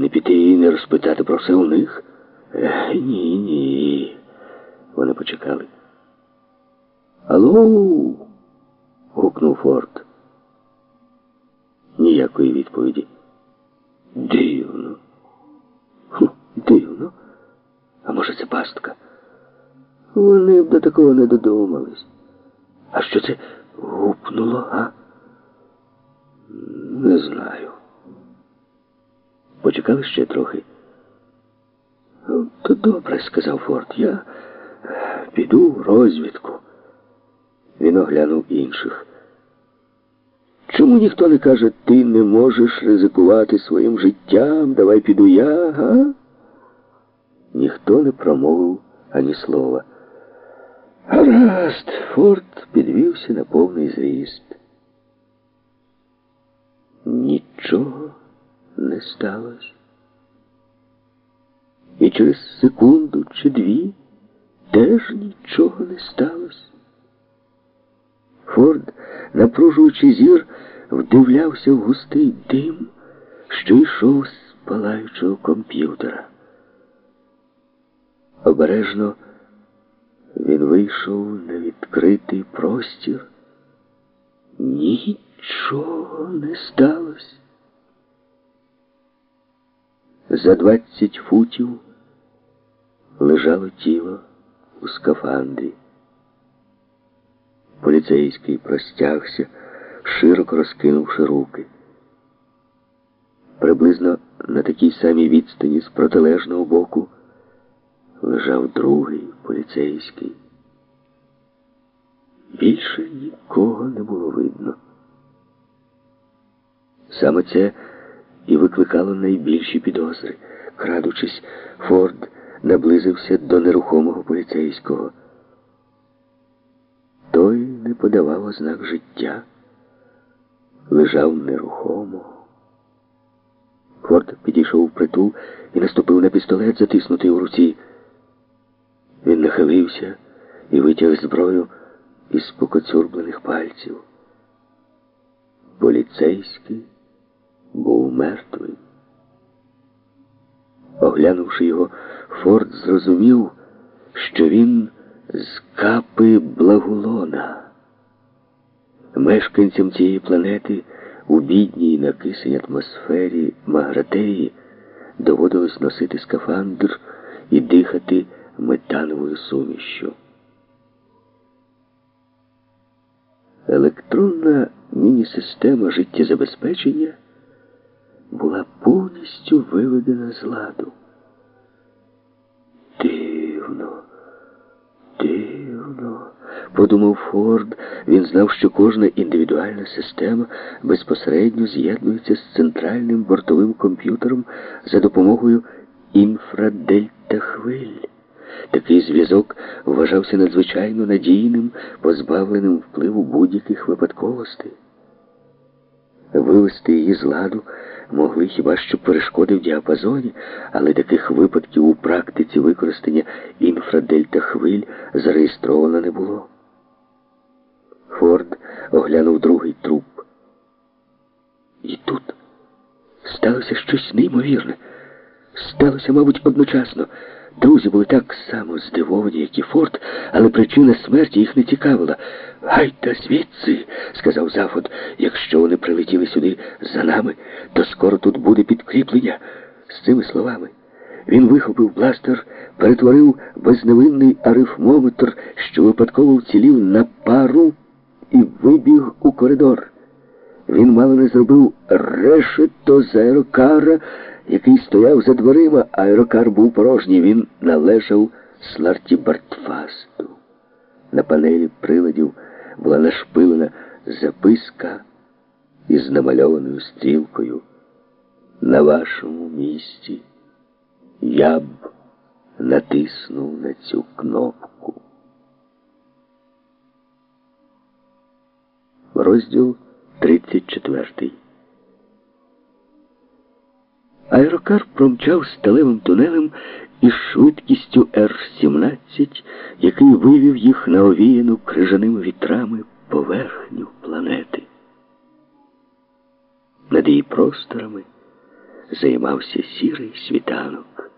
не піти і не розпитати про все у них? Ні, ні. Вони почекали. Алло. гукнув Форд. Ніякої відповіді. Дивно. Хм, Дивно. А може це пастка? Вони б до такого не додумались. А що це гупнуло, а? Не знаю. Почекали ще трохи. То добре, сказав Форд. Я піду в розвідку. Він оглянув інших. Чому ніхто не каже, ти не можеш ризикувати своїм життям, давай піду я, га? Ніхто не промовив ані слова. Гаразд, Форд підвівся на повний зріст. Нічого не сталося. І через секунду чи дві теж нічого не сталося. Форд, напружуючи зір, вдивлявся в густий дим, що йшов з палаючого комп'ютера. Обережно він вийшов на відкритий простір. Нічого не сталося. За двадцять футів лежало тіло у скафандрі. Поліцейський простягся, широко розкинувши руки. Приблизно на такій самій відстані з протилежного боку лежав другий поліцейський. Більше нікого не було видно. Саме це і викликало найбільші підозри. Крадучись, Форд наблизився до нерухомого поліцейського. Той не подавав ознак життя, лежав нерухомо. Форд підійшов в притул і наступив на пістолет, затиснутий у руці. Він нахилився і витяг зброю із покоцюрблених пальців. Поліцейський був мертвий. Оглянувши його, Форд зрозумів, що він з капи Благулона. Мешканцям цієї планети у бідній на кисень атмосфері Магратеї доводилось носити скафандр і дихати метановою сумішю. Електронна міні-система життєзабезпечення була повністю виведена з ладу. Дивно, дивно, подумав Форд. Він знав, що кожна індивідуальна система безпосередньо з'єднується з центральним бортовим комп'ютером за допомогою інфрадельта хвиль. Такий зв'язок вважався надзвичайно надійним, позбавленим впливу будь-яких випадковостей. Вивести її з ладу могли хіба що перешкоди в діапазоні, але таких випадків у практиці використання інфрадельта хвиль зареєстровано не було. Форд оглянув другий труп. І тут сталося щось неймовірне. Сталося, мабуть, одночасно. Друзі були так само здивовані, як і Форд, але причина смерті їх не цікавила. Гайда звідси, сказав Зафот, якщо вони прилетіли сюди за нами, то скоро тут буде підкріплення. З цими словами він вихопив бластер, перетворив безневинний арифмометр, що випадково вцілів на пару, і вибіг у коридор. Він мало не зробив решето з аерокара, який стояв за дверима, аерокар був порожній. Він належав сларті Бартфасту. На панелі приладів була нашпилена записка із намальованою стрілкою. На вашому місці я б натиснув на цю кнопку. Розділ 34 Аерокар промчав сталевим тунелем із швидкістю Р-17, який вивів їх на овіяну крижаними вітрами поверхню планети. Над її просторами займався сірий світанок.